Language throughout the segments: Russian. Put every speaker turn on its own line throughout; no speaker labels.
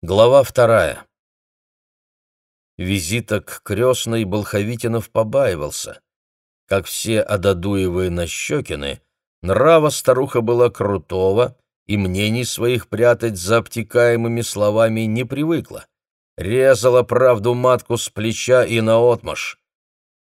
Глава вторая. Визита к крестной Болховитинов побаивался. Как все Ададуевы Нащекины, нрава старуха была крутого, и мнений своих прятать за обтекаемыми словами не привыкла. Резала правду матку с плеча и наотмашь.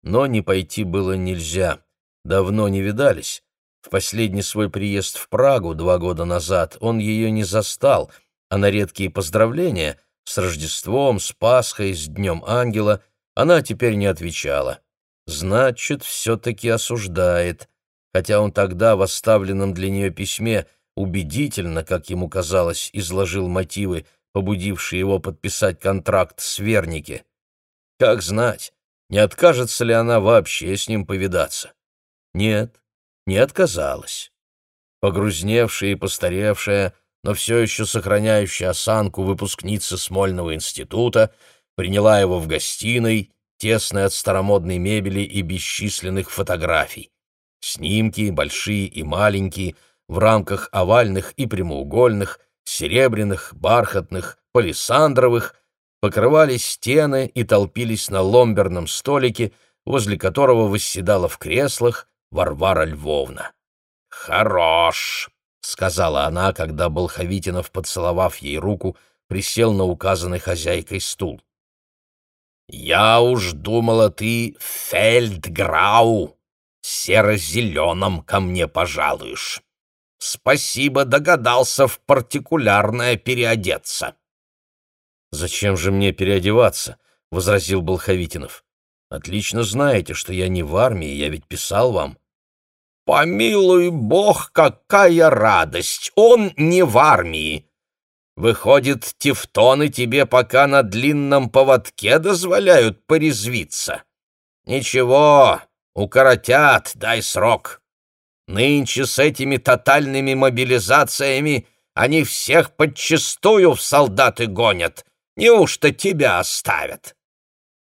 Но не пойти было нельзя. Давно не видались. В последний свой приезд в Прагу два года назад он ее не застал — а на редкие поздравления с Рождеством, с Пасхой, с Днем Ангела она теперь не отвечала. Значит, все-таки осуждает, хотя он тогда в оставленном для нее письме убедительно, как ему казалось, изложил мотивы, побудившие его подписать контракт с Вернике. Как знать, не откажется ли она вообще с ним повидаться? Нет, не отказалась. Погрузневшая и постаревшая, но все еще сохраняющая осанку выпускницы Смольного института, приняла его в гостиной, тесной от старомодной мебели и бесчисленных фотографий. Снимки, большие и маленькие, в рамках овальных и прямоугольных, серебряных, бархатных, палисандровых, покрывали стены и толпились на ломберном столике, возле которого восседала в креслах Варвара Львовна. «Хорош!» — сказала она, когда Болховитинов, поцеловав ей руку, присел на указанный хозяйкой стул. «Я уж думала, ты фельдграу, серо-зеленым ко мне пожалуешь. Спасибо, догадался в партикулярное переодеться». «Зачем же мне переодеваться?» — возразил Болховитинов. «Отлично знаете, что я не в армии, я ведь писал вам». Помилуй бог, какая радость! Он не в армии. Выходит, тефтоны тебе пока на длинном поводке дозволяют порезвиться. Ничего, укоротят, дай срок. Нынче с этими тотальными мобилизациями они всех подчистую в солдаты гонят. Неужто тебя оставят?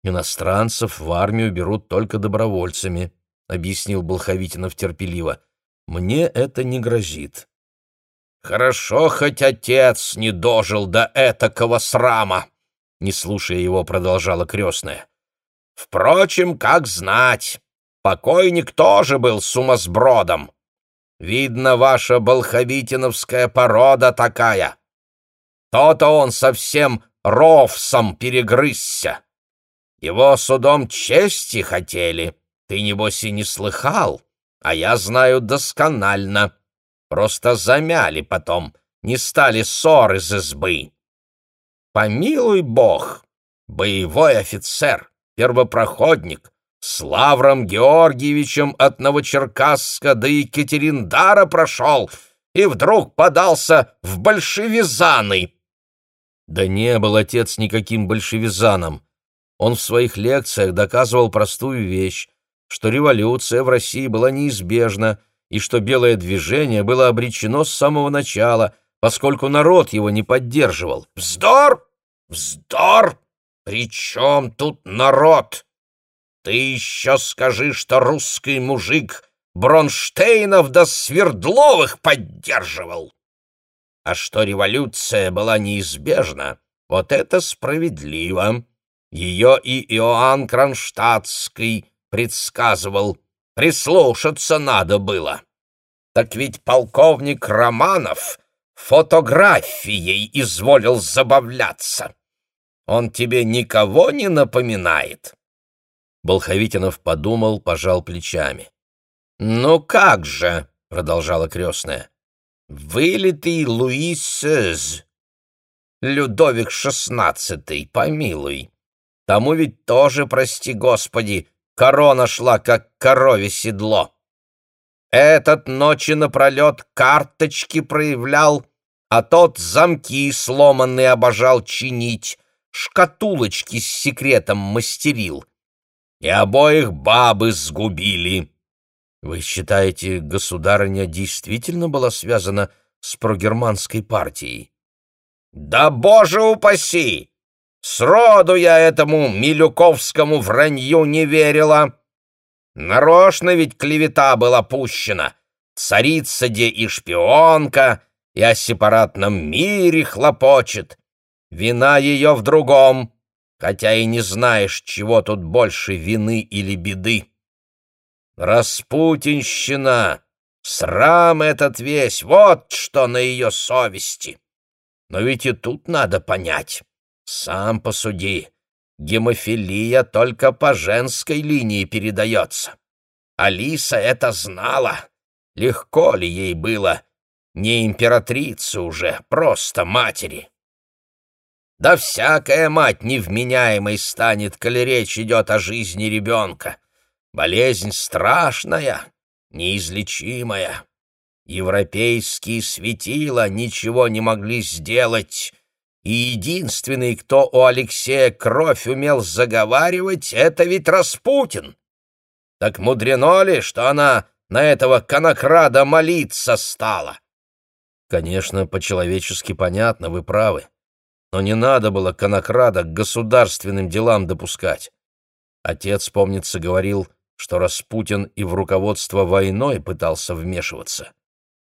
Иностранцев в армию берут только добровольцами, объяснил Болховитинов терпеливо. «Мне это не грозит».
«Хорошо, хоть отец не дожил до этакого срама», — не слушая его, продолжала крестная. «Впрочем, как знать, покойник тоже был сумасбродом. Видно, ваша болховитиновская порода такая. То-то он совсем ровсом перегрызся. Его судом чести хотели» Ты, небось, и не слыхал, а я знаю досконально. Просто замяли потом, не стали ссор из избы. Помилуй бог, боевой офицер, первопроходник, с Лавром Георгиевичем от Новочеркасска до Екатериндара прошел и вдруг подался в большевизаны.
Да не был отец никаким большевизаном. Он в своих лекциях доказывал простую вещь что революция в России была неизбежна и что белое движение было обречено с самого начала, поскольку народ его не поддерживал.
«Вздор! Вздор! При чем тут народ? Ты еще скажи, что русский мужик Бронштейнов да Свердловых поддерживал!» А что революция была неизбежна, вот это справедливо. Ее и Иоанн Кронштадтский предсказывал. Прислушаться надо было. Так ведь полковник Романов фотографией изволил забавляться. Он тебе никого не напоминает?»
Болховитинов подумал, пожал плечами.
«Ну как же!» — продолжала крестная. «Вылитый Луи Сез, Людовик шестнадцатый, помилуй. Тому ведь тоже, прости господи, корона шла, как корове седло. Этот ночи напролет карточки проявлял, а тот замки сломанные обожал чинить, шкатулочки с секретом мастерил. И обоих бабы сгубили.
Вы считаете, государыня действительно была связана с прогерманской партией?
Да боже упаси! Сроду я этому Милюковскому вранью не верила. Нарочно ведь клевета была пущена. Царица де и шпионка, и о сепаратном мире хлопочет. Вина ее в другом, хотя и не знаешь, чего тут больше вины или беды. Распутинщина, срам этот весь, вот что на ее совести. Но ведь и тут надо понять. Сам посуди, гемофилия только по женской линии передается. Алиса это знала. Легко ли ей было? Не императрица уже, просто матери. Да всякая мать невменяемой станет, коли речь идет о жизни ребенка. Болезнь страшная, неизлечимая. Европейские светила ничего не могли сделать, и единственный, кто у Алексея кровь умел заговаривать, это ведь Распутин. Так мудрено ли, что она на этого конокрада молиться стала?
Конечно, по-человечески понятно, вы правы. Но не надо было конокрада к государственным делам допускать. Отец, помнится, говорил, что Распутин и в руководство войной пытался вмешиваться.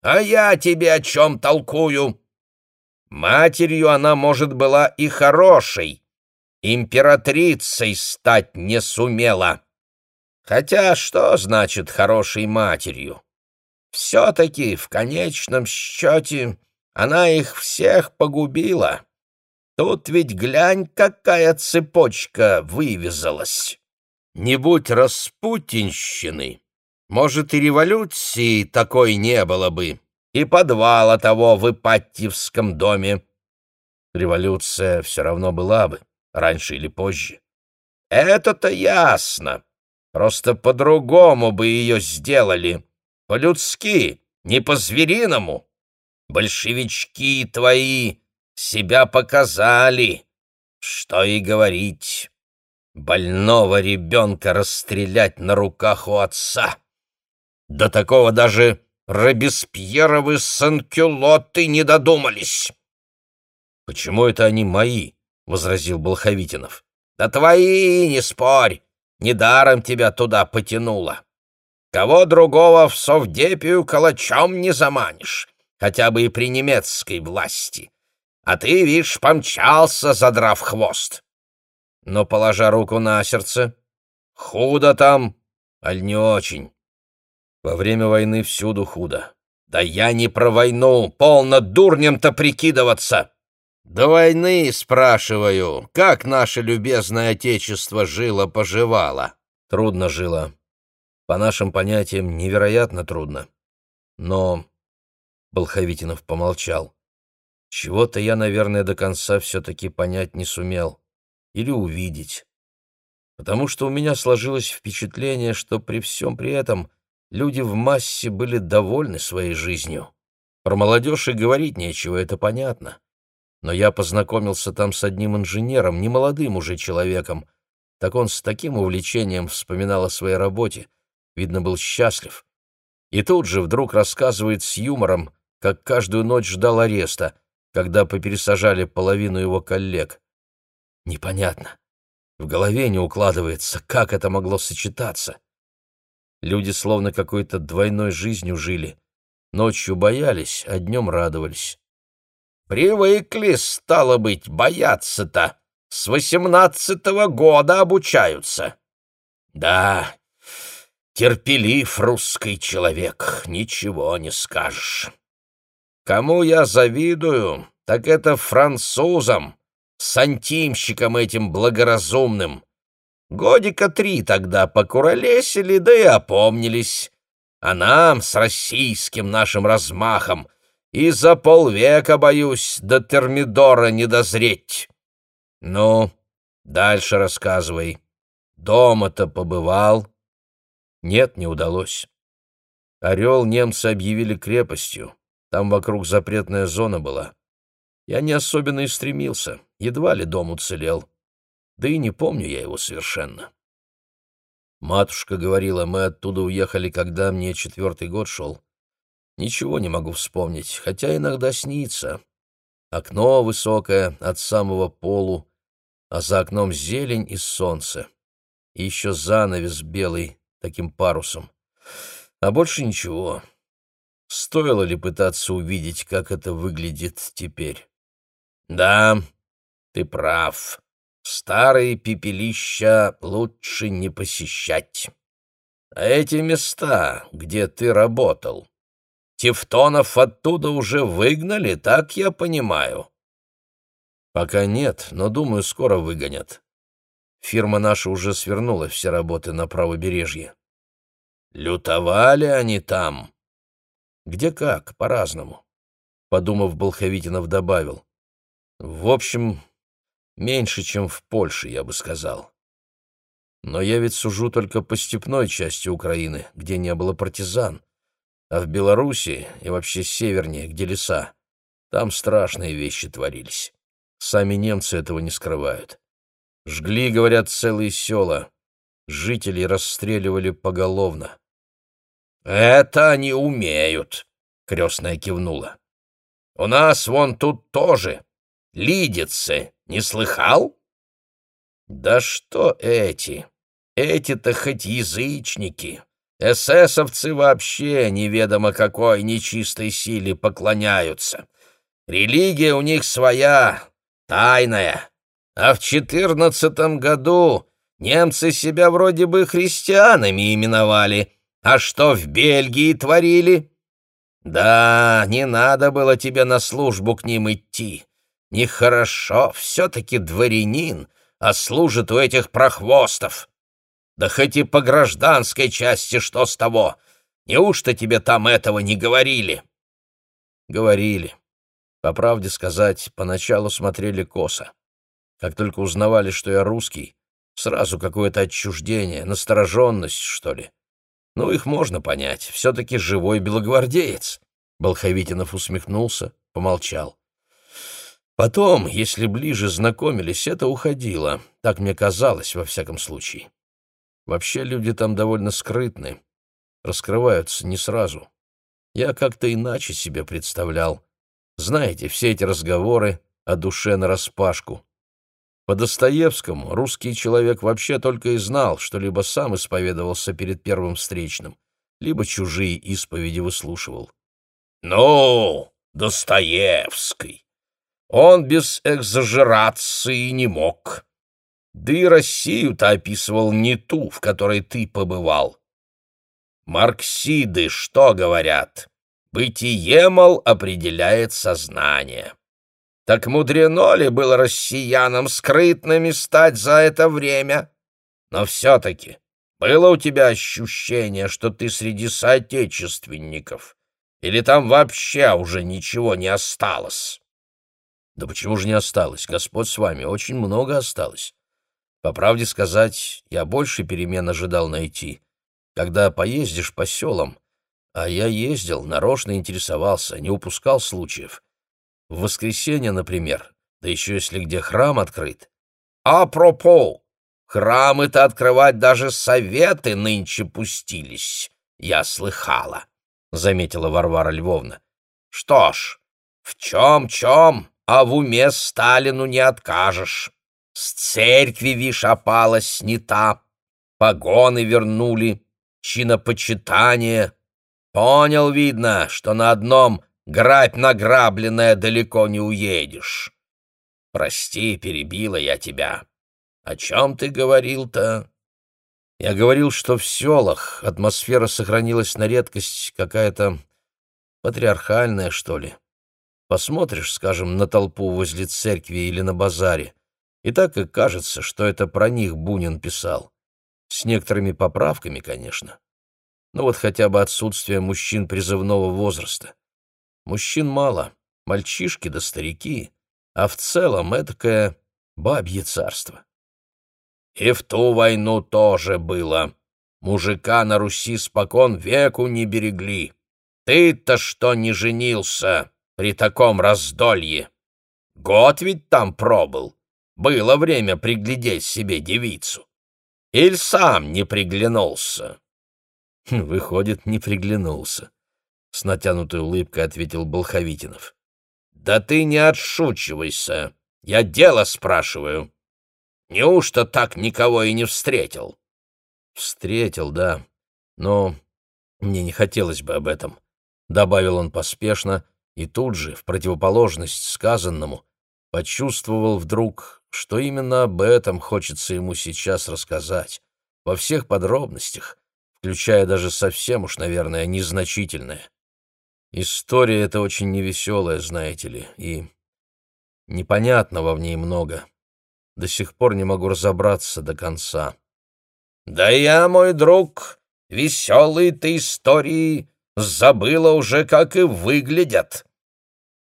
«А я тебе о чем толкую? Матерью она, может, была и хорошей, императрицей стать не сумела. Хотя что значит хорошей матерью? Все-таки в конечном счете она их всех погубила. Тут ведь глянь, какая цепочка вывязалась. Не будь распутинщины, может, и революции такой не было бы, и подвала того в Ипатьевском доме.
Революция все равно была бы, раньше или позже.
Это-то ясно. Просто по-другому бы ее сделали. По-людски, не по-звериному. Большевички твои себя показали. Что и говорить. Больного ребенка расстрелять на руках у отца. До такого даже Робеспьеровы санкюлоты не додумались.
— Почему это они мои? — возразил Болховитинов.
— Да твои, не спорь. Недаром тебя туда потянуло. Кого другого в совдепию калачом не заманишь, хотя бы и при немецкой власти. А ты, видишь, помчался, задрав хвост. Но, положа руку на сердце, худо там, аль не очень.
Во время войны всюду худо.
Да я не про войну, полно дурнем-то прикидываться. До войны, спрашиваю, как наше любезное отечество жило-поживало?
Трудно жило. По нашим понятиям, невероятно трудно. Но... Болховитинов помолчал. Чего-то я, наверное, до конца все-таки понять не сумел. Или увидеть. Потому что у меня сложилось впечатление, что при всем при этом люди в массе были довольны своей жизнью. Про молодежь и говорить нечего, это понятно но я познакомился там с одним инженером, немолодым уже человеком. Так он с таким увлечением вспоминал о своей работе, видно, был счастлив. И тут же вдруг рассказывает с юмором, как каждую ночь ждал ареста, когда попересажали половину его коллег. Непонятно. В голове не укладывается, как это могло сочетаться. Люди словно какой-то двойной жизнью жили. Ночью боялись, а днем радовались.
Привыкли, стало быть, бояться-то. С восемнадцатого года обучаются. Да, терпелив русский человек, ничего не скажешь. Кому я завидую, так это французам, сантимщикам этим благоразумным. Годика три тогда покуролесили, да и опомнились. А нам с российским нашим размахом и за полвека, боюсь, до термидора не дозреть. Ну, дальше рассказывай. Дома-то побывал?
Нет, не удалось. Орел немцы объявили крепостью. Там вокруг запретная зона была. Я не особенно и стремился, едва ли дом уцелел. Да и не помню я его совершенно. Матушка говорила, мы оттуда уехали, когда мне четвертый год шел. Ничего не могу вспомнить, хотя иногда снится. Окно высокое, от самого полу, а за окном зелень и солнце. И еще занавес белый, таким парусом. А больше ничего. Стоило ли пытаться увидеть, как это выглядит теперь?
Да, ты прав. Старые пепелища лучше не посещать. А эти места, где ты работал, Тевтонов оттуда уже выгнали, так я понимаю?»
«Пока нет, но, думаю, скоро выгонят. Фирма наша уже свернула все работы на правобережье».
«Лютовали они там?»
«Где как, по-разному», — подумав, Болховитинов добавил. «В общем, меньше, чем в Польше, я бы сказал. Но я ведь сужу только по степной части Украины, где не было партизан, а в Белоруссии и вообще севернее, где леса, там страшные вещи творились. Сами немцы этого не скрывают. Жгли, говорят, целые села, жителей расстреливали поголовно.
«Это они умеют», — крестная кивнула. «У нас вон тут тоже. Лидицы, не слыхал?» «Да что эти? Эти-то хоть язычники. Эсэсовцы вообще неведомо какой нечистой силе поклоняются. Религия у них своя, тайная. А в четырнадцатом году немцы себя вроде бы христианами именовали, а что в Бельгии творили? Да, не надо было тебе на службу к ним идти. Нехорошо, все-таки дворянин, а служит у этих прохвостов. Да хоть и по гражданской части что с того? Неужто тебе там этого не говорили?
Говорили. По правде сказать, поначалу смотрели косо. Как только узнавали, что я русский, сразу какое-то отчуждение, настороженность, что ли. Ну, их можно понять, все-таки живой белогвардеец. Болховитинов усмехнулся, помолчал. Потом, если ближе знакомились, это уходило. Так мне казалось, во всяком случае. Вообще люди там довольно скрытны, раскрываются не сразу. Я как-то иначе себе представлял. Знаете, все эти разговоры о душе нараспашку. По Достоевскому русский человек вообще только и знал, что либо сам исповедовался перед первым встречным, либо чужие исповеди выслушивал.
«Ну, Достоевский! Он без экзажерации не мог. Да и Россию-то описывал не ту, в которой ты побывал. Марксиды что говорят? Бытие, мол, определяет сознание. Так мудрено ли было россиянам скрытными стать за это время? Но все-таки было у тебя ощущение, что ты среди соотечественников? Или там вообще уже ничего не осталось?
Да почему же не осталось? Господь с вами, очень много осталось. По правде сказать, я больше перемен ожидал найти. Когда поездишь по селам, а я ездил, нарочно интересовался, не упускал случаев. В воскресенье, например, да еще если где храм открыт.
Апропо, храмы-то открывать даже советы нынче пустились, я слыхала, — заметила Варвара Львовна. Что ж, в чем-чем, а в уме Сталину не откажешь. С церкви, вишь, опала снята, погоны вернули, чинопочитание. Понял, видно, что на одном Грабь награбленное далеко не уедешь. Прости, перебила я тебя. О чем ты говорил-то?
Я говорил, что в селах атмосфера сохранилась на редкость какая-то патриархальная, что ли. Посмотришь, скажем, на толпу возле церкви или на базаре, и так и кажется, что это про них Бунин писал. С некоторыми поправками, конечно. Но вот хотя бы отсутствие мужчин призывного возраста. Мужчин мало, мальчишки да старики, а в целом эдакое бабье царство.
И в ту войну тоже было. Мужика на Руси спокон веку не берегли. Ты-то что не женился при таком раздолье? Год ведь там пробыл. Было время приглядеть себе девицу. Иль сам не приглянулся?
Выходит, не приглянулся. С натянутой улыбкой ответил Болховитинов.
«Да ты не отшучивайся. Я дело спрашиваю. Неужто так никого и не встретил?»
«Встретил, да. Но мне не хотелось бы об этом», — добавил он поспешно и тут же, в противоположность сказанному, почувствовал вдруг, что именно об этом хочется ему сейчас рассказать, во всех подробностях, включая даже совсем уж, наверное, незначительное. История эта очень невеселая, знаете ли, и непонятного в ней много. До сих пор не могу разобраться до конца.
«Да я, мой друг, веселые-то истории забыла уже, как и выглядят.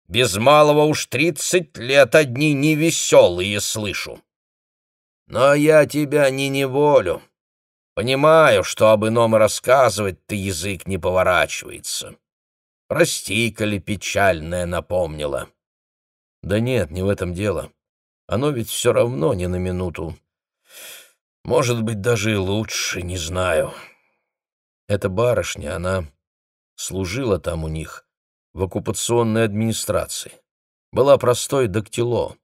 Без малого уж тридцать лет одни невеселые слышу. Но я тебя не неволю. Понимаю, что об ином рассказывать-то язык не поворачивается. Прости, коли печальное напомнила.
Да нет, не в этом дело. Оно ведь все равно не на минуту. Может быть, даже и лучше, не знаю. Эта барышня, она служила там у них, в оккупационной администрации. Была простой дактило,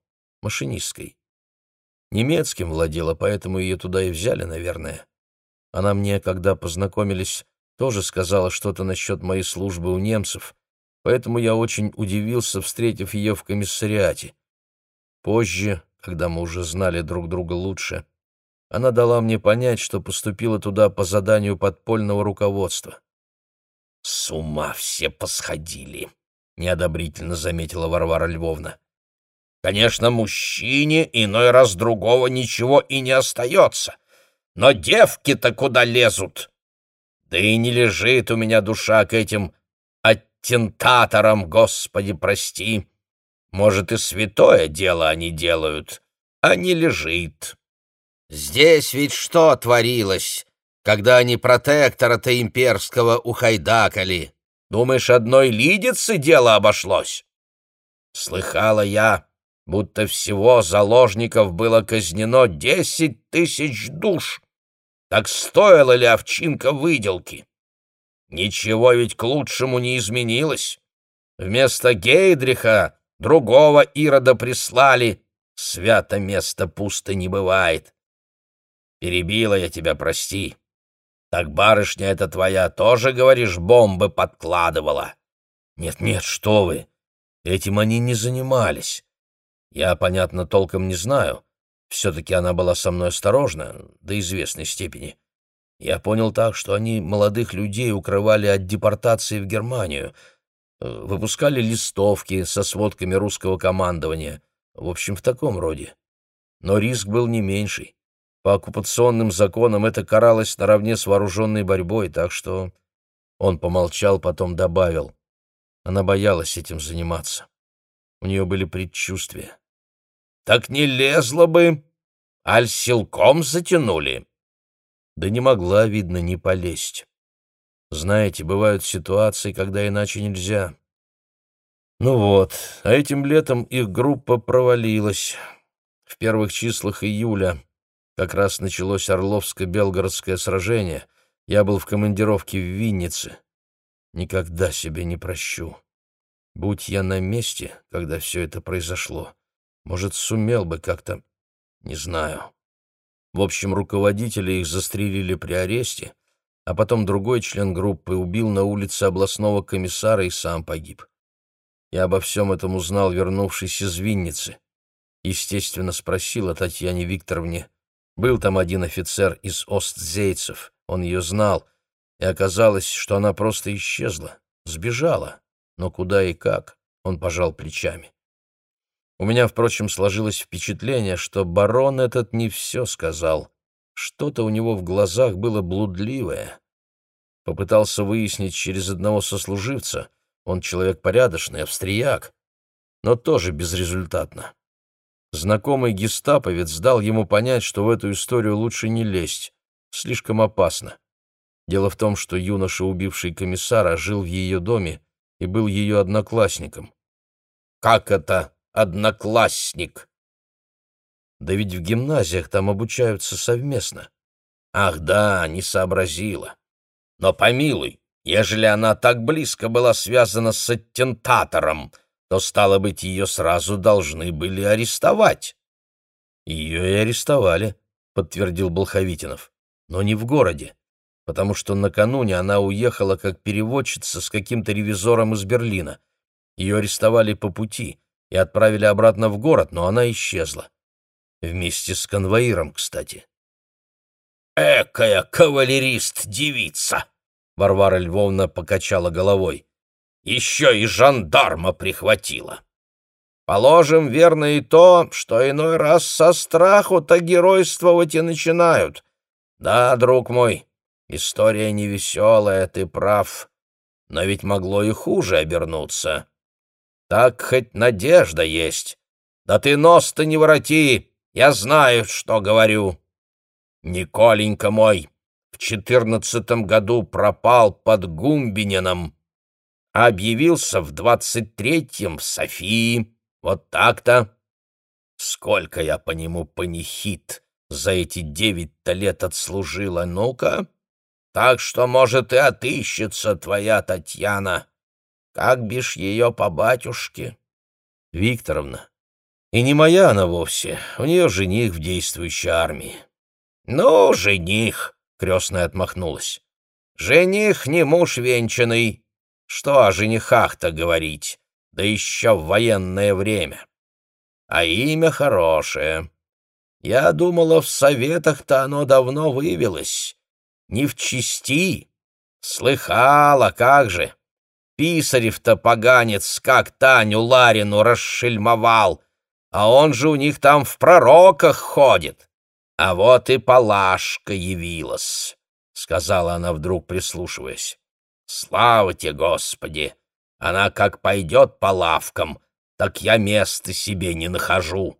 машинисткой. Немецким владела, поэтому ее туда и взяли, наверное. Она мне, когда познакомились, тоже сказала что-то насчет моей службы у немцев, поэтому я очень удивился, встретив ее в комиссариате. Позже, когда мы уже знали друг друга лучше, она дала мне понять, что поступила туда по заданию подпольного руководства.
«С ума все посходили», — неодобрительно заметила Варвара Львовна. «Конечно, мужчине иной раз другого ничего и не остается, но девки-то куда лезут? Да и не лежит у меня душа к этим аттентаторам, Господи, прости. Может, и святое дело они делают, а не лежит. Здесь ведь что творилось, когда они протектора-то имперского ухайдакали? Думаешь, одной лидицы дело обошлось? Слыхала я, будто всего заложников было казнено десять тысяч душ. Так стоила ли овчинка выделки? Ничего ведь к лучшему не изменилось. Вместо Гейдриха другого Ирода прислали. Свято место пусто не бывает. Перебила я тебя, прости. Так барышня эта твоя тоже, говоришь, бомбы подкладывала?
Нет-нет, что вы. Этим они не занимались. Я, понятно, толком не знаю. Все-таки она была со мной осторожна, до известной степени. Я понял так, что они молодых людей укрывали от депортации в Германию, э, выпускали листовки со сводками русского командования, в общем, в таком роде. Но риск был не меньший. По оккупационным законам это каралось наравне с вооруженной борьбой, так что... Он помолчал, потом добавил. Она боялась этим заниматься. У нее были предчувствия.
Так не лезла бы, аль силком затянули.
Да не могла, видно, не полезть. Знаете, бывают ситуации, когда иначе нельзя. Ну вот, а этим летом их группа провалилась. В первых числах июля как раз началось Орловско-Белгородское сражение. Я был в командировке в Виннице. Никогда себе не прощу. Будь я на месте, когда все это произошло, может, сумел бы как-то... Не знаю. В общем, руководители их застрелили при аресте, а потом другой член группы убил на улице областного комиссара и сам погиб. Я обо всем этом узнал, вернувшись из Винницы. Естественно, спросил о Татьяне Викторовне. Был там один офицер из Остзейцев, он ее знал, и оказалось, что она просто исчезла, сбежала. Но куда и как, он пожал плечами. У меня, впрочем, сложилось впечатление, что барон этот не все сказал. Что-то у него в глазах было блудливое. Попытался выяснить через одного сослуживца, он человек порядочный, австрияк, но тоже безрезультатно. Знакомый гестаповец дал ему понять, что в эту историю лучше не лезть, слишком опасно. Дело в том, что юноша, убивший комиссара, жил в ее доме и был ее одноклассником.
«Как это одноклассник.
Да ведь в гимназиях там обучаются совместно.
Ах да, не сообразила. Но помилуй, ежели она так близко была связана с аттентатором, то, стало быть, ее сразу должны были арестовать.
Ее и арестовали, подтвердил Болховитинов, но не в городе, потому что накануне она уехала как переводчица с каким-то ревизором из Берлина. Ее арестовали по пути, и отправили обратно в город, но она исчезла. Вместе с конвоиром, кстати.
«Экая кавалерист-девица!» Варвара Львовна покачала головой. «Еще и жандарма прихватила!» Положим, верно и то, что иной раз со страху-то геройствовать и начинают. Да, друг мой, история невеселая, ты прав, но ведь могло и хуже обернуться. Так хоть надежда есть. Да ты нос-то не вороти, я знаю, что говорю. Николенька мой в четырнадцатом году пропал под Гумбинином, а объявился в двадцать третьем в Софии. Вот так-то. Сколько я по нему панихид за эти девять-то лет отслужила, ну-ка. Так что, может, и отыщется твоя Татьяна. Как бишь ее по батюшке?
Викторовна. И не моя она вовсе, у нее жених в действующей армии.
«Ну, жених!» — крестная отмахнулась. «Жених не муж венчанный. Что о женихах-то говорить? Да еще в военное время. А имя хорошее. Я думала, в советах-то оно давно вывелось. Не в чести. Слыхала, как же. Писарев-то поганец, как Таню Ларину расшельмовал, а он же у них там в пророках ходит. «А вот и Палашка явилась», — сказала она вдруг, прислушиваясь. «Слава тебе, Господи! Она как пойдет по лавкам, так я места себе не нахожу.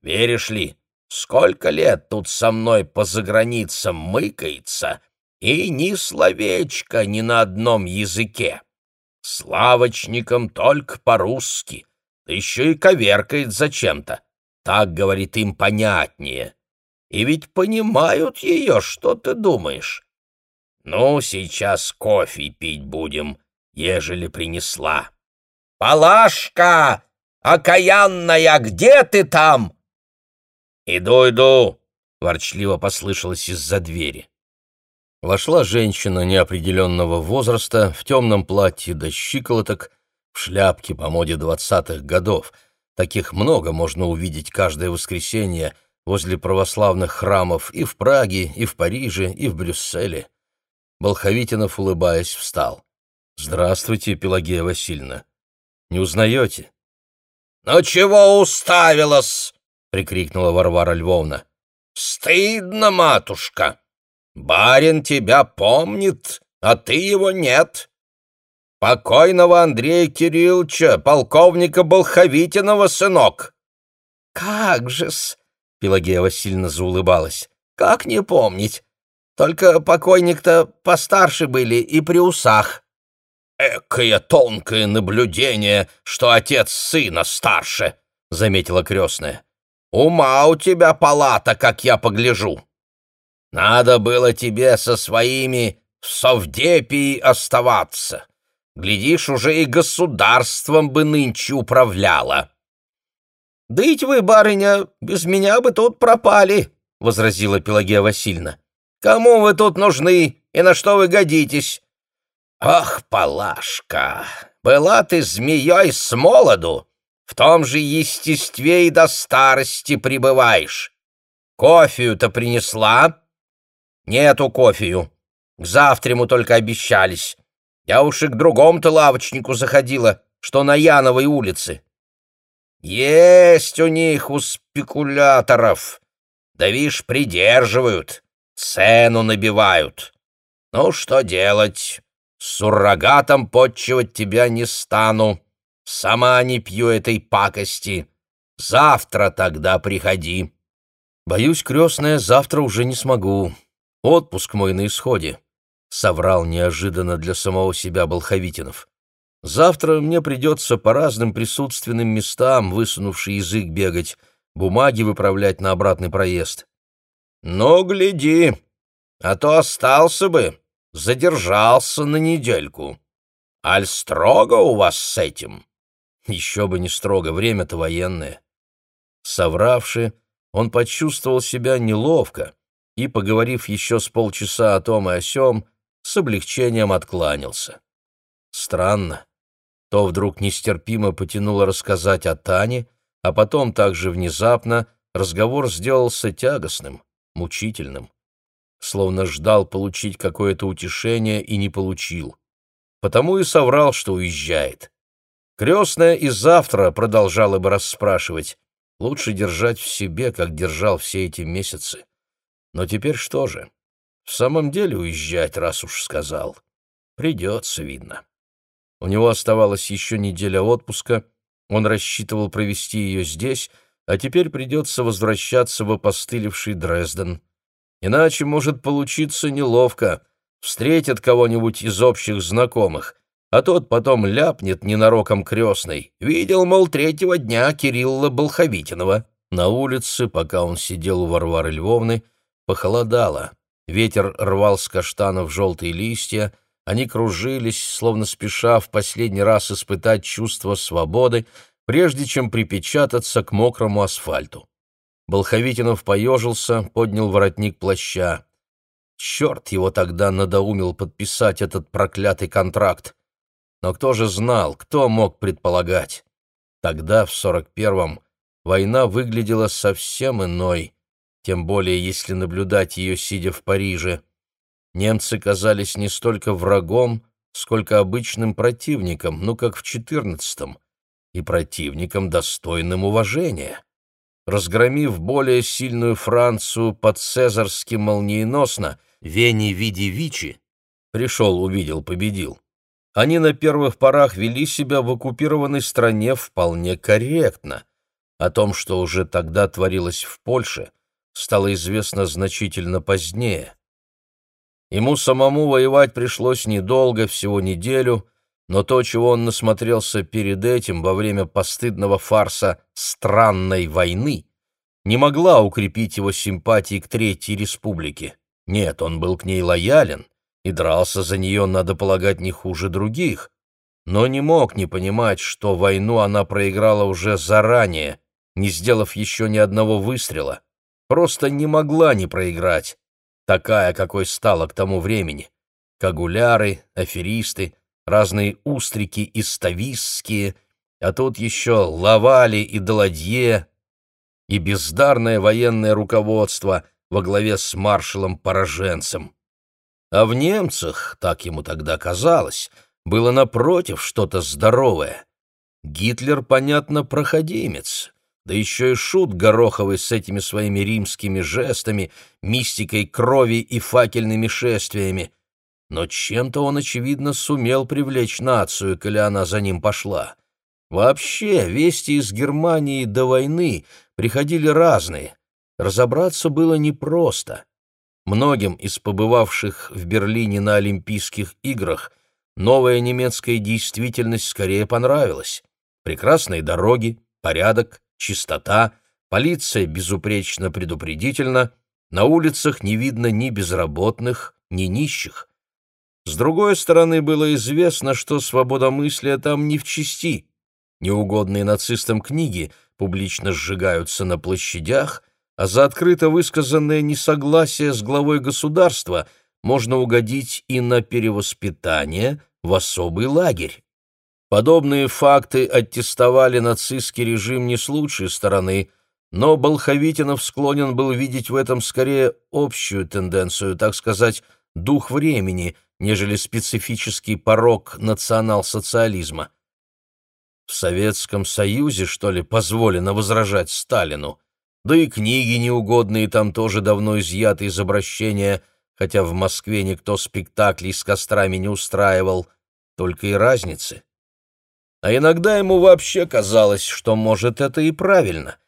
Веришь ли, сколько лет тут со мной по заграницам мыкается, и ни словечка ни на одном языке. Славочником только по-русски, да еще и коверкает зачем-то. Так, говорит, им понятнее и ведь понимают ее, что ты думаешь. Ну, сейчас кофе пить будем, ежели принесла. Палашка, окаянная, где ты там? Иду, иду, ворчливо послышалось из-за двери.
Вошла женщина неопределенного возраста в темном платье до щиколоток, в шляпке по моде двадцатых годов. Таких много можно увидеть каждое воскресенье возле православных храмов и в Праге, и в Париже, и в Брюсселе. Болховитинов, улыбаясь, встал. «Здравствуйте, Пелагея Васильевна. Не узнаете?»
«Ну чего уставилась?» — прикрикнула Варвара Львовна. «Стыдно, матушка! Барин тебя помнит, а ты его нет. Покойного Андрея Кирилловича, полковника Болховитинова, сынок!» «Как же-с!» Пелагея Васильевна заулыбалась. «Как не помнить? Только покойник-то постарше были и при усах». «Экое тонкое наблюдение, что отец сына старше», — заметила крестная. «Ума у тебя палата, как я погляжу. Надо было тебе со своими в совдепии оставаться. Глядишь, уже и государством бы нынче управляла». «Да ведь вы, барыня, без меня бы тут пропали», — возразила Пелагея Васильевна. «Кому вы тут нужны и на что вы годитесь?» «Ах, Палашка, была ты змеей с молоду, в том же естестве и до старости пребываешь. Кофею-то принесла?» «Нету кофею. К завтраму только обещались. Я уж и к другому-то лавочнику заходила, что на Яновой улице. Есть у них, у спекуляторов. Да вишь, придерживают, цену набивают. Ну, что делать? С суррогатом подчивать тебя не стану. Сама не пью этой пакости. Завтра тогда приходи.
Боюсь, крестная, завтра уже не смогу. Отпуск мой на исходе. Соврал неожиданно для самого себя Болховитинов. Завтра мне придется по разным присутственным местам, высунувший язык бегать, бумаги выправлять на обратный проезд.
Ну, гляди, а то остался бы, задержался на недельку. Аль строго у вас с этим?
Еще бы не строго, время-то военное. Совравши, он почувствовал себя неловко и, поговорив еще с полчаса о том и о сём, с облегчением откланялся. Странно. то вдруг нестерпимо потянуло рассказать о Тане, а потом также внезапно разговор сделался тягостным, мучительным. Словно ждал получить какое-то утешение и не получил. Потому и соврал, что уезжает. Крестная и завтра продолжала бы расспрашивать. Лучше держать в себе, как держал все эти месяцы. Но теперь что же? В самом деле уезжать, раз уж сказал. Придется, видно. У него оставалась еще неделя отпуска, он рассчитывал провести ее здесь, а теперь придется возвращаться в опостылевший Дрезден. Иначе может получиться неловко. Встретят кого-нибудь из общих знакомых, а тот потом ляпнет ненароком крестный. Видел, мол, третьего дня Кирилла Болховитинова. На улице, пока он сидел у Варвары Львовны, похолодало. Ветер рвал с каштанов желтые листья, они кружились, словно спеша в последний раз испытать чувство свободы, прежде чем припечататься к мокрому асфальту. Болховитинов поежился, поднял воротник плаща. Черт его тогда надоумил подписать этот проклятый контракт. Но кто же знал, кто мог предполагать? Тогда, в сорок первом, война выглядела совсем иной, тем более если наблюдать ее, сидя в Париже немцы казались не столько врагом, сколько обычным противником, ну как в четырнадцатом, и противником, достойным уважения. Разгромив более сильную Францию под Цезарски молниеносно, Вени Види Вичи, пришел, увидел, победил. Они на первых порах вели себя в оккупированной стране вполне корректно. О том, что уже тогда творилось в Польше, стало известно значительно позднее. Ему самому воевать пришлось недолго, всего неделю, но то, чего он насмотрелся перед этим во время постыдного фарса «Странной войны», не могла укрепить его симпатии к Третьей Республике. Нет, он был к ней лоялен и дрался за нее, надо полагать, не хуже других, но не мог не понимать, что войну она проиграла уже заранее, не сделав еще ни одного выстрела. Просто не могла не проиграть такая, какой стала к тому времени. Кагуляры, аферисты, разные устрики и ставистские, а тут еще Лавали и Даладье, и бездарное военное руководство во главе с маршалом-пораженцем. А в немцах, так ему тогда казалось, было напротив что-то здоровое. Гитлер, понятно, проходимец, да еще и шут Гороховый с этими своими римскими жестами, мистикой крови и факельными шествиями. Но чем-то он, очевидно, сумел привлечь нацию, коли она за ним пошла. Вообще, вести из Германии до войны приходили разные. Разобраться было непросто. Многим из побывавших в Берлине на Олимпийских играх новая немецкая действительность скорее понравилась. Прекрасные дороги, порядок, чистота, полиция безупречно предупредительна, на улицах не видно ни безработных, ни нищих. С другой стороны, было известно, что свободомыслие там не в чести. Неугодные нацистам книги публично сжигаются на площадях, а за открыто высказанное несогласие с главой государства можно угодить и на перевоспитание в особый лагерь. Подобные факты аттестовали нацистский режим не с лучшей стороны, но Болховитинов склонен был видеть в этом скорее общую тенденцию, так сказать, дух времени, нежели специфический порог национал-социализма. В Советском Союзе, что ли, позволено возражать Сталину? Да и книги неугодные там тоже давно изъяты из обращения, хотя в Москве никто спектаклей с кострами не устраивал, только и разницы. А иногда ему вообще казалось, что, может, это и правильно.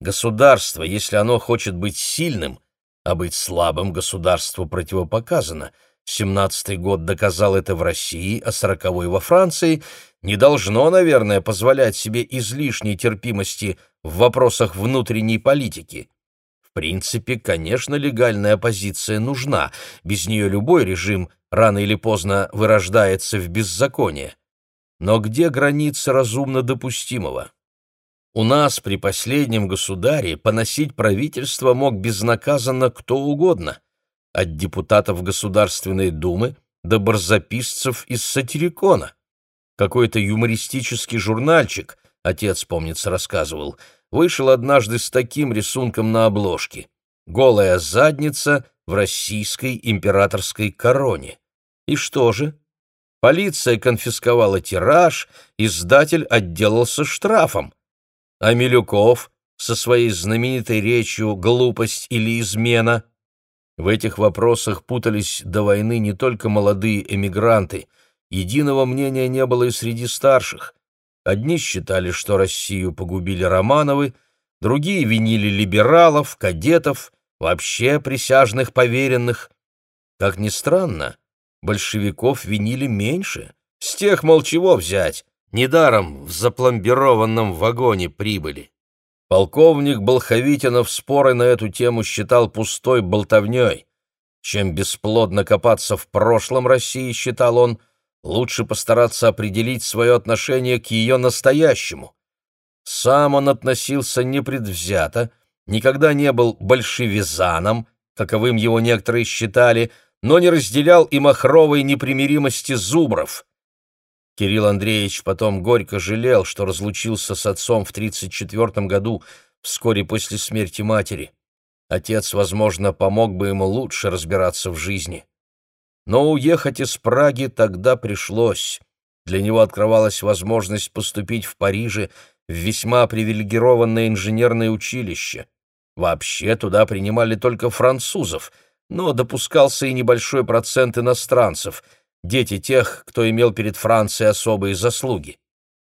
Государство, если оно хочет быть сильным, а быть слабым государству противопоказано. Семнадцатый год доказал это в России, а сороковой во Франции, не должно, наверное, позволять себе излишней терпимости в вопросах внутренней политики. В принципе, конечно, легальная оппозиция нужна, без нее любой режим рано или поздно вырождается в беззаконие. Но где граница разумно допустимого? У нас при последнем государе поносить правительство мог безнаказанно кто угодно, от депутатов Государственной Думы до барзаписцев из Сатирикона. Какой-то юмористический журнальчик, отец, помнится, рассказывал, вышел однажды с таким рисунком на обложке. Голая задница в российской императорской короне. И что же? Полиция конфисковала тираж, издатель отделался штрафом. А Милюков со своей знаменитой речью «Глупость или измена» В этих вопросах путались до войны не только молодые эмигранты, единого мнения не было и среди старших. Одни считали, что Россию погубили Романовы, другие винили либералов, кадетов, вообще присяжных поверенных. Как ни странно, большевиков винили меньше. С тех, мол, чего взять? Недаром в запломбированном вагоне прибыли. Полковник Болховитинов споры на эту тему считал пустой болтовней. Чем бесплодно копаться в прошлом России, считал он, лучше постараться определить свое отношение к ее настоящему. Сам он относился непредвзято, никогда не был большевизаном, каковым его некоторые считали, но не разделял и махровой непримиримости зубров. Кирилл Андреевич потом горько жалел, что разлучился с отцом в 1934 году, вскоре после смерти матери. Отец, возможно, помог бы ему лучше разбираться в жизни. Но уехать из Праги тогда пришлось. Для него открывалась возможность поступить в Париже в весьма привилегированное инженерное училище. Вообще туда принимали только французов, но допускался и небольшой процент иностранцев — дети тех, кто имел перед Францией особые заслуги.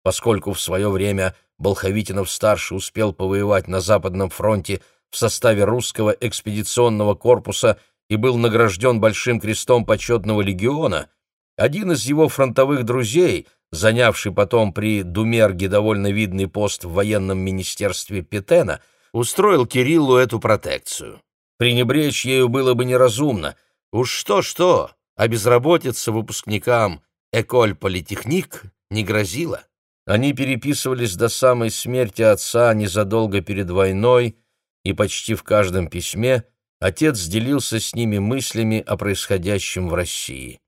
Поскольку в свое время Болховитинов-старший успел повоевать на Западном фронте в составе русского экспедиционного корпуса и был награжден Большим крестом почетного легиона, один из его фронтовых друзей, занявший потом при Думерге довольно видный пост в военном министерстве Петена, устроил Кириллу эту протекцию. Пренебречь ею было бы неразумно. Уж что-что, а безработица выпускникам «Эколь Политехник» не грозила. Они переписывались до самой смерти отца незадолго перед войной, и почти в каждом письме отец делился с ними мыслями о происходящем в России.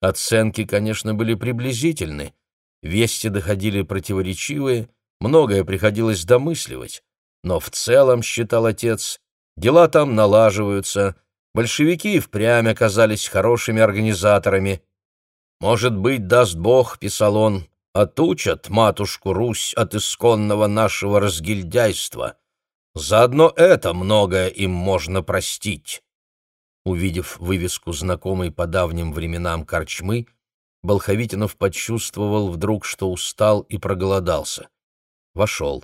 Оценки, конечно, были приблизительны, вести доходили противоречивые, многое приходилось домысливать, но в целом, считал отец, дела там налаживаются, большевики впрямь оказались хорошими организаторами. «Может быть, даст Бог, — писал он, — отучат матушку Русь от исконного нашего разгильдяйства. Заодно это многое им можно простить». Увидев вывеску знакомой по давним временам корчмы, Болховитинов почувствовал вдруг, что устал и проголодался. Вошел.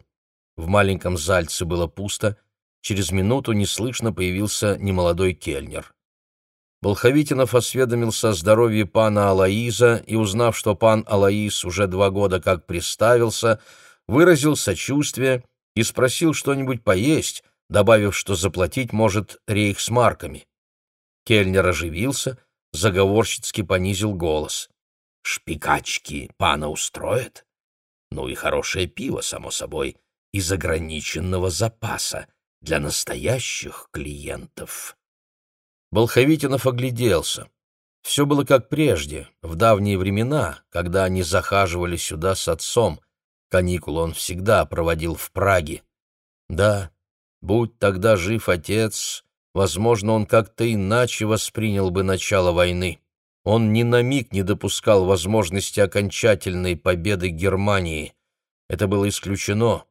В маленьком зальце было пусто, Через минуту неслышно появился немолодой кельнер. Болховитинов осведомился о здоровье пана Алаиза и, узнав, что пан Алаиз уже два года как приставился, выразил сочувствие и спросил что-нибудь поесть, добавив, что заплатить может рейхсмарками. Кельнер оживился, заговорщицки понизил голос. «Шпикачки пана устроят? Ну и хорошее пиво, само собой, из ограниченного запаса для настоящих клиентов. Болховитинов огляделся. Все было как прежде, в давние времена, когда они захаживали сюда с отцом. Каникулы он всегда проводил в Праге. Да, будь тогда жив отец, возможно, он как-то иначе воспринял бы начало войны. Он ни на миг не допускал возможности окончательной победы Германии. Это было исключено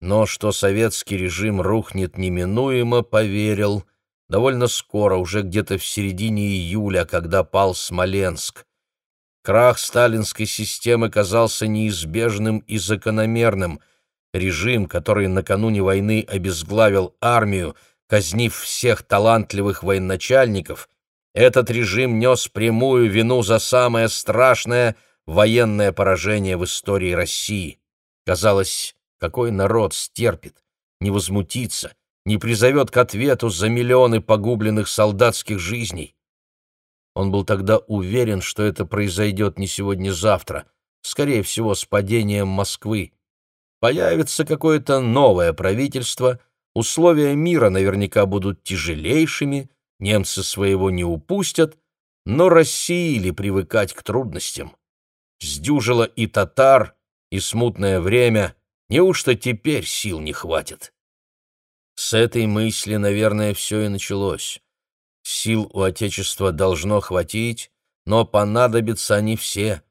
но что советский режим рухнет неминуемо, поверил довольно скоро, уже где-то в середине июля, когда пал Смоленск. Крах сталинской системы казался неизбежным и закономерным. Режим, который накануне войны обезглавил армию, казнив всех талантливых военачальников, этот режим нес прямую вину за самое страшное военное поражение в истории России. Казалось, какой народ стерпит, не возмутится, не призовет к ответу за миллионы погубленных солдатских жизней? Он был тогда уверен, что это произойдет не сегодня-завтра, скорее всего, с падением Москвы. Появится какое-то новое правительство, условия мира наверняка будут тяжелейшими, немцы своего не упустят, но России ли привыкать к трудностям? сдюжило и татар, и смутное время, неужто теперь сил не хватит? С этой мысли, наверное, все и началось. Сил у Отечества должно хватить, но понадобятся они все.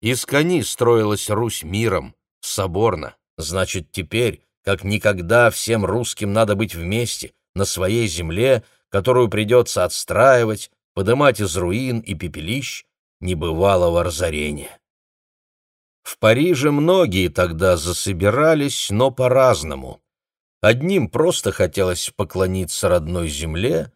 Из кони строилась Русь миром, соборно. Значит, теперь, как никогда, всем русским надо быть вместе, на своей земле, которую придется отстраивать, подымать из руин и пепелищ небывалого разорения. В Париже многие тогда засобирались, но по-разному. Одним просто хотелось поклониться родной земле,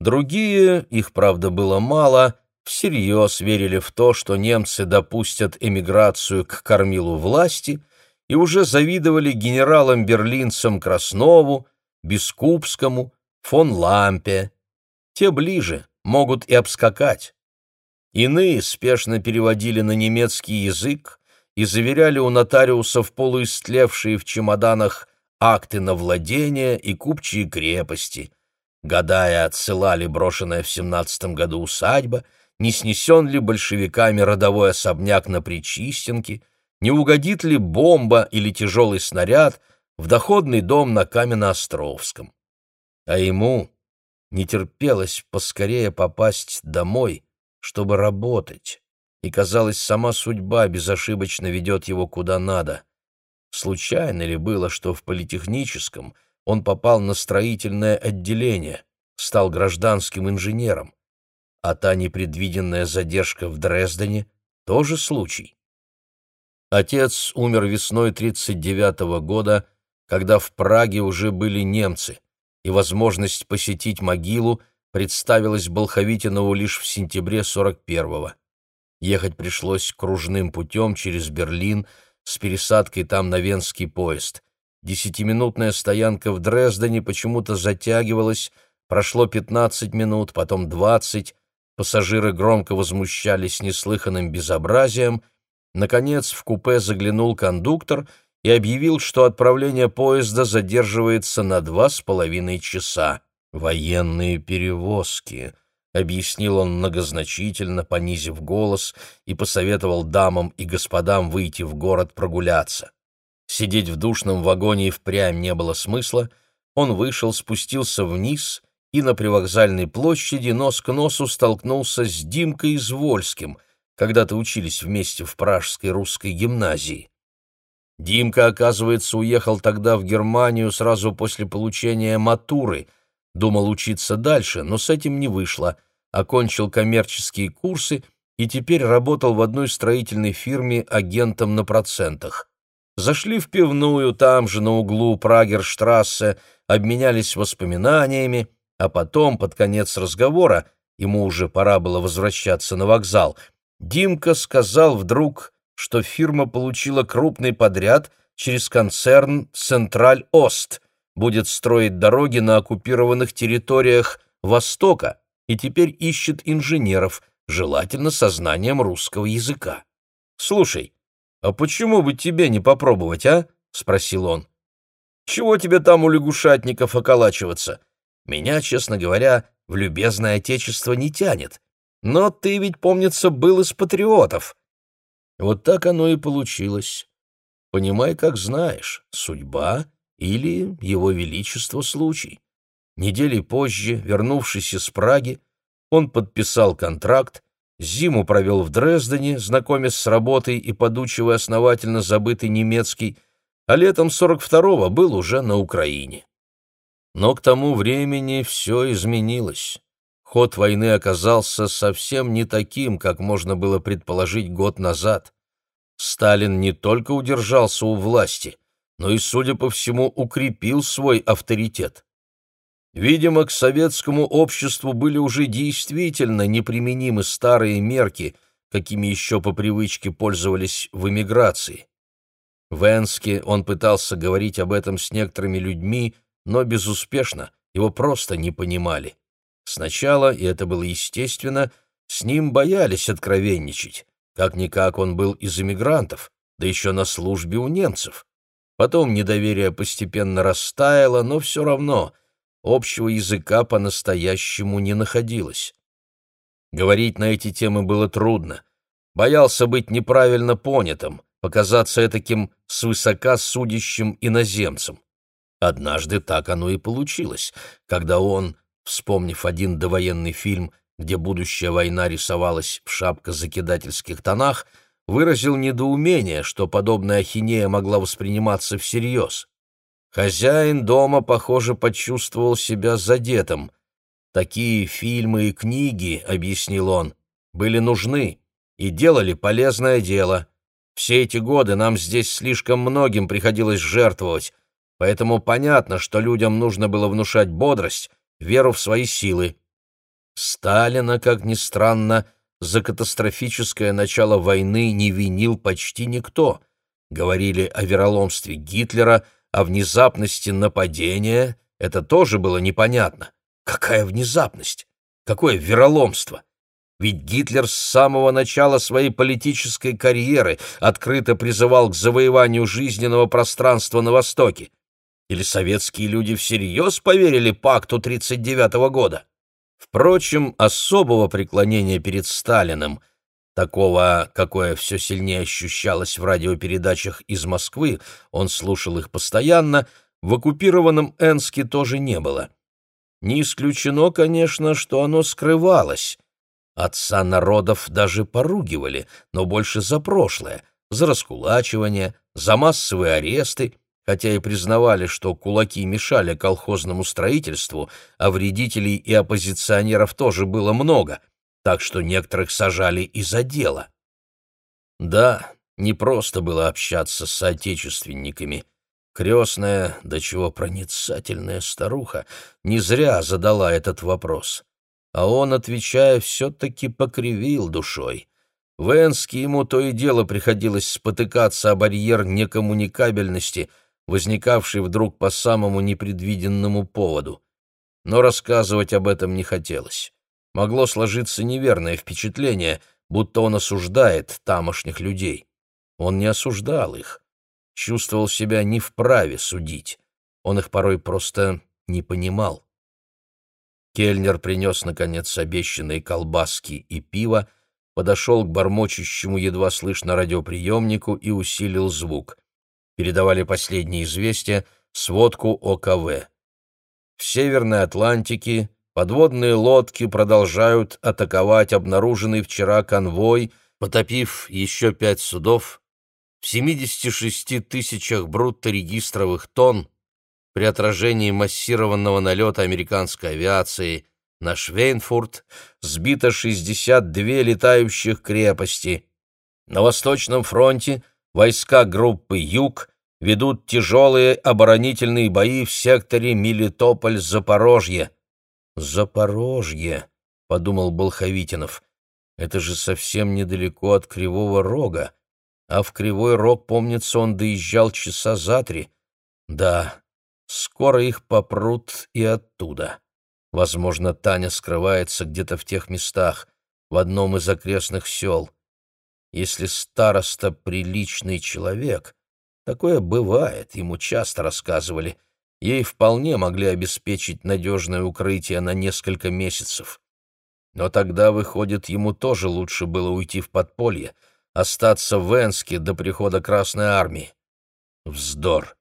другие, их, правда, было мало, всерьез верили в то, что немцы допустят эмиграцию к кормилу власти и уже завидовали генералам-берлинцам Краснову, Бескупскому, фон Лампе. Те ближе, могут и обскакать. Иные спешно переводили на немецкий язык и заверяли у нотариусов полуистлевшие в чемоданах акты на владение и купчие крепости, гадая, отсылали брошенная в семнадцатом году усадьба, не снесен ли большевиками родовой особняк на Причистенке, не угодит ли бомба или тяжелый снаряд в доходный дом на Каменноостровском. А ему не терпелось поскорее попасть домой, чтобы работать, и, казалось, сама судьба безошибочно ведет его куда надо. Случайно ли было, что в политехническом он попал на строительное отделение, стал гражданским инженером, а та непредвиденная задержка в Дрездене — тоже случай. Отец умер весной 39 -го года, когда в Праге уже были немцы, и возможность посетить могилу представилась Болховитинову лишь в сентябре 41-го. Ехать пришлось кружным путем через Берлин с пересадкой там на венский поезд. Десятиминутная стоянка в Дрездене почему-то затягивалась, прошло 15 минут, потом 20, пассажиры громко возмущались неслыханным безобразием. Наконец в купе заглянул кондуктор и объявил, что отправление поезда задерживается на два с половиной часа. «Военные перевозки», — объяснил он многозначительно, понизив голос, и посоветовал дамам и господам выйти в город прогуляться. Сидеть в душном вагоне и впрямь не было смысла. Он вышел, спустился вниз и на привокзальной площади нос к носу столкнулся с Димкой Извольским, когда-то учились вместе в Пражской русской гимназии. Димка, оказывается, уехал тогда в Германию сразу после получения матуры, думал учиться дальше, но с этим не вышло, окончил коммерческие курсы и теперь работал в одной строительной фирме агентом на процентах. Зашли в пивную там же на углу Прагерштрассе, обменялись воспоминаниями, а потом, под конец разговора, ему уже пора было возвращаться на вокзал, Димка сказал вдруг, что фирма получила крупный подряд через концерн «Централь-Ост», будет строить дороги на оккупированных территориях Востока и теперь ищет инженеров, желательно со знанием русского языка. «Слушай, а почему бы тебе не попробовать, а?» — спросил он. «Чего тебе там у лягушатников околачиваться? Меня, честно говоря, в любезное отечество не тянет. Но ты ведь, помнится, был из патриотов». Вот так оно и получилось. Понимай, как знаешь, судьба или его величество случай. Недели позже, вернувшись из Праги, он подписал контракт, зиму провел в Дрездене, знакомясь с работой и подучивая основательно забытый немецкий, а летом 42-го был уже на Украине. Но к тому времени все изменилось. Ход войны оказался совсем не таким, как можно было предположить год назад. Сталин не только удержался у власти, но и, судя по всему, укрепил свой авторитет. Видимо, к советскому обществу были уже действительно неприменимы старые мерки, какими еще по привычке пользовались в эмиграции. В Энске он пытался говорить об этом с некоторыми людьми, но безуспешно, его просто не понимали. Сначала, и это было естественно, с ним боялись откровенничать. Как-никак он был из эмигрантов, да еще на службе у немцев. Потом недоверие постепенно растаяло, но все равно общего языка по-настоящему не находилось. Говорить на эти темы было трудно. боялся быть неправильно понятым, показаться таким свысока судящим иноземцем. Однажды так оно и получилось, когда он, вспомнив один довоенный фильм, где будущая война рисовалась в шапко-закидательских тонах, выразил недоумение, что подобная ахинея могла восприниматься всерьез. Хозяин дома, похоже, почувствовал себя задетым. Такие фильмы и книги, — объяснил он, — были нужны и делали полезное дело. Все эти годы нам здесь слишком многим приходилось жертвовать, поэтому понятно, что людям нужно было внушать бодрость, веру в свои силы. Сталина, как ни странно, за катастрофическое начало войны не винил почти никто. Говорили о вероломстве Гитлера, о внезапности нападения. Это тоже было непонятно. Какая внезапность? Какое вероломство? Ведь Гитлер с самого начала своей политической карьеры открыто призывал к завоеванию жизненного пространства на Востоке. Или советские люди всерьез поверили пакту 1939 года? Впрочем, особого преклонения перед Сталиным, такого, какое все сильнее ощущалось в радиопередачах из Москвы, он слушал их постоянно, в оккупированном Энске тоже не было. Не исключено, конечно, что оно скрывалось. Отца народов даже поругивали, но больше за прошлое, за раскулачивание, за массовые аресты — хотя и признавали, что кулаки мешали колхозному строительству, а вредителей и оппозиционеров тоже было много, так что некоторых сажали из-за дела. Да, не просто было общаться с соотечественниками. Крестная, до чего проницательная старуха, не зря задала этот вопрос. А он, отвечая, все-таки покривил душой. В Энске ему то и дело приходилось спотыкаться о барьер некоммуникабельности — возникавший вдруг по самому непредвиденному поводу. Но рассказывать об этом не хотелось. Могло сложиться неверное впечатление, будто он осуждает тамошних людей. Он не осуждал их, чувствовал себя не вправе судить. Он их порой просто не понимал. Кельнер принес, наконец, обещанные колбаски и пиво, подошел к бормочущему едва слышно радиоприемнику и усилил звук передавали последние известия, сводку ОКВ. В Северной Атлантике подводные лодки продолжают атаковать обнаруженный вчера конвой, потопив еще пять судов, в 76 тысячах брутто-регистровых тонн при отражении массированного налета американской авиации на Швейнфурт сбито 62 летающих крепости. На Восточном фронте – войска группы «Юг» ведут тяжелые оборонительные бои в секторе Мелитополь-Запорожье. «Запорожье», — подумал Болховитинов, — «это же совсем недалеко от Кривого Рога, а в Кривой Рог, помнится, он доезжал часа за три. Да, скоро их попрут и оттуда. Возможно, Таня скрывается где-то в тех местах, в одном из окрестных сел. Если староста приличный человек, такое бывает, ему часто рассказывали, ей вполне могли обеспечить надежное укрытие на несколько месяцев. Но тогда, выходит, ему тоже лучше было уйти в подполье, остаться в Энске до прихода Красной Армии. Вздор.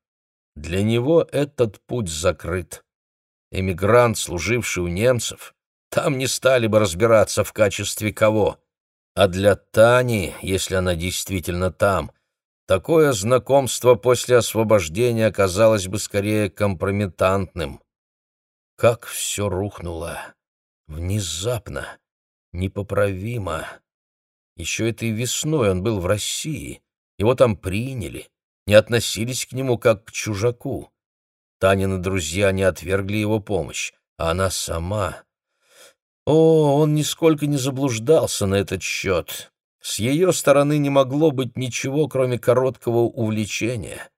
Для него этот путь закрыт. Эмигрант, служивший у немцев, там не стали бы разбираться в качестве кого — а для Тани, если она действительно там, такое знакомство после освобождения оказалось бы скорее компрометантным. Как все рухнуло! Внезапно, непоправимо. Еще этой весной он был в России, его там приняли, не относились к нему как к чужаку. Танины друзья не отвергли его помощь, а она сама о, он нисколько не заблуждался на этот счет. С ее стороны не могло быть ничего, кроме короткого увлечения.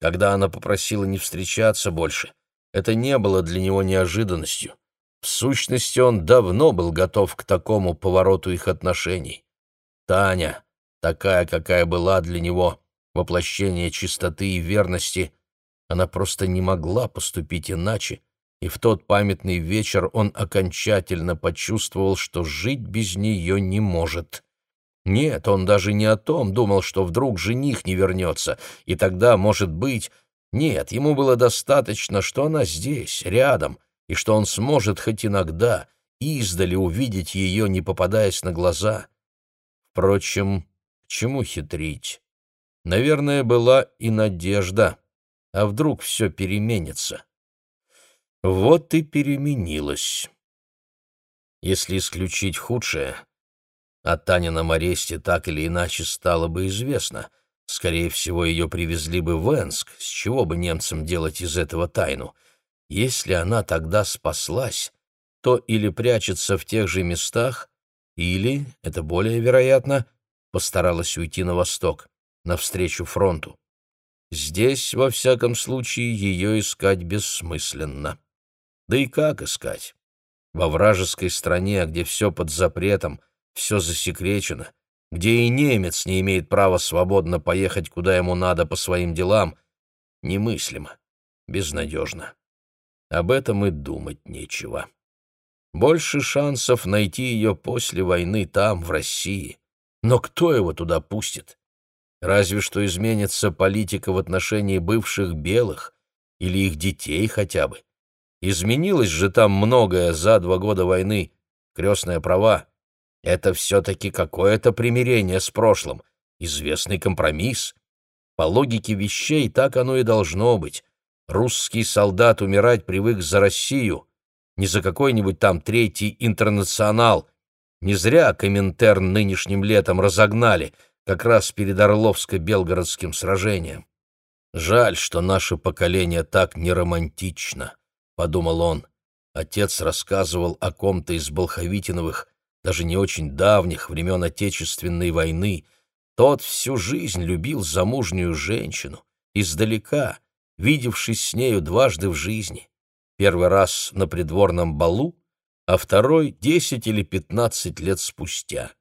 Когда она попросила не встречаться больше, это не было для него неожиданностью. В сущности, он давно был готов к такому повороту их отношений. Таня, такая, какая была для него, воплощение чистоты и верности, она просто не могла поступить иначе, и в тот памятный вечер он окончательно почувствовал, что жить без нее не может. Нет, он даже не о том думал, что вдруг жених не вернется, и тогда, может быть... Нет, ему было достаточно, что она здесь, рядом, и что он сможет хоть иногда издали увидеть ее, не попадаясь на глаза. Впрочем, к чему хитрить? Наверное, была и надежда. А вдруг все переменится? Вот и переменилось. Если исключить худшее, о Танином аресте так или иначе стало бы известно. Скорее всего, ее привезли бы в Энск, с чего бы немцам делать из этого тайну. Если она тогда спаслась, то или прячется в тех же местах, или, это более вероятно, постаралась уйти на восток, навстречу фронту. Здесь, во всяком случае, ее искать бессмысленно. Да и как искать? Во вражеской стране, где все под запретом, все засекречено, где и немец не имеет права свободно поехать куда ему надо по своим делам, немыслимо, безнадежно. Об этом и думать нечего. Больше шансов найти ее после войны там, в России. Но кто его туда пустит? Разве что изменится политика в отношении бывших белых или их детей хотя бы. Изменилось же там многое за два года войны. Крестные права — это все-таки какое-то примирение с прошлым, известный компромисс. По логике вещей так оно и должно быть. Русский солдат умирать привык за Россию, не за какой-нибудь там третий интернационал. Не зря Коминтерн нынешним летом разогнали, как раз перед Орловско-Белгородским сражением. Жаль, что наше поколение так неромантично подумал он. Отец рассказывал о ком-то из Болховитиновых, даже не очень давних времен Отечественной войны. Тот всю жизнь любил замужнюю женщину, издалека, видевшись с нею дважды в жизни. Первый раз на придворном балу, а второй — десять или пятнадцать лет спустя.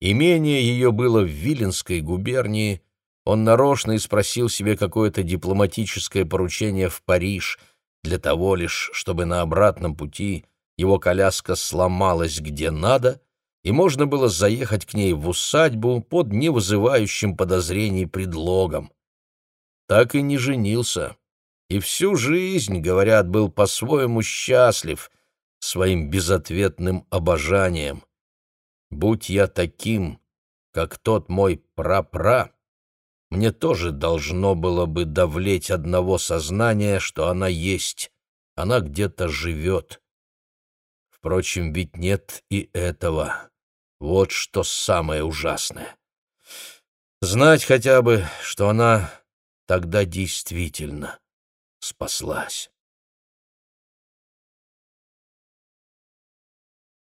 Имение ее было в Виленской губернии. Он нарочно и спросил себе какое-то дипломатическое поручение в Париж — для того лишь, чтобы на обратном пути его коляска сломалась где надо, и можно было заехать к ней в усадьбу под невызывающим подозрений предлогом. Так и не женился, и всю жизнь, говорят, был по-своему счастлив своим безответным обожанием. Будь я таким, как тот мой прапра, мне тоже должно было бы давлеть одного сознания, что она есть, она где-то живет. Впрочем, ведь нет и этого. Вот что самое ужасное. Знать хотя бы, что она тогда действительно спаслась.